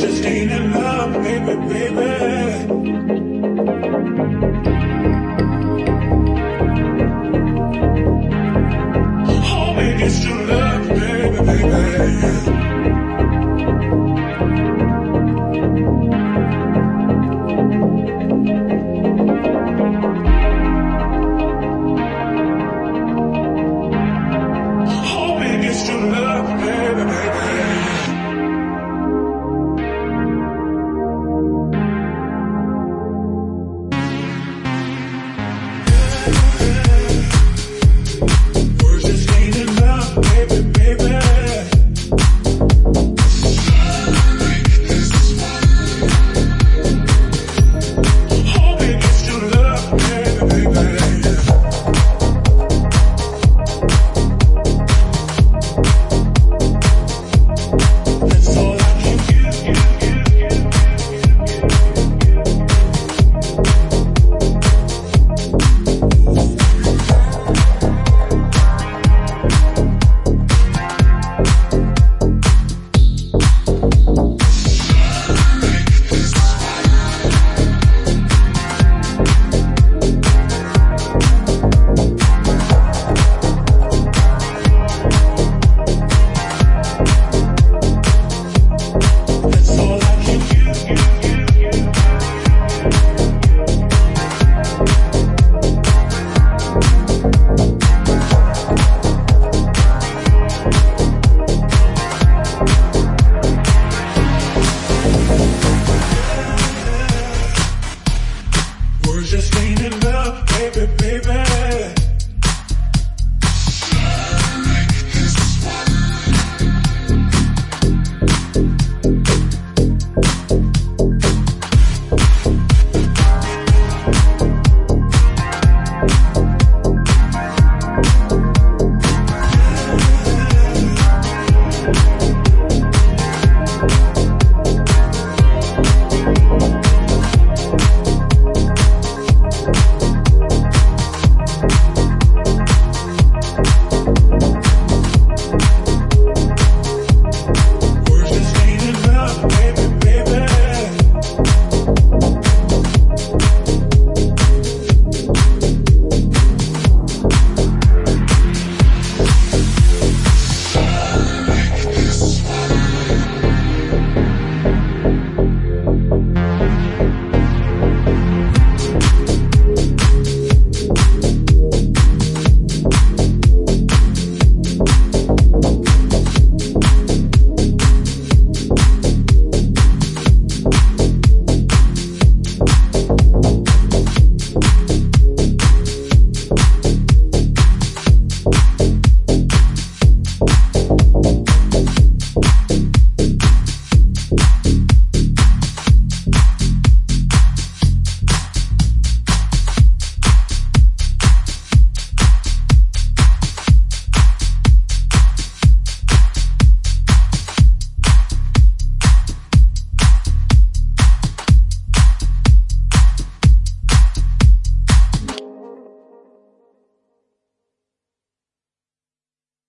just ain't enough, baby, baby. Your love, baby, baby.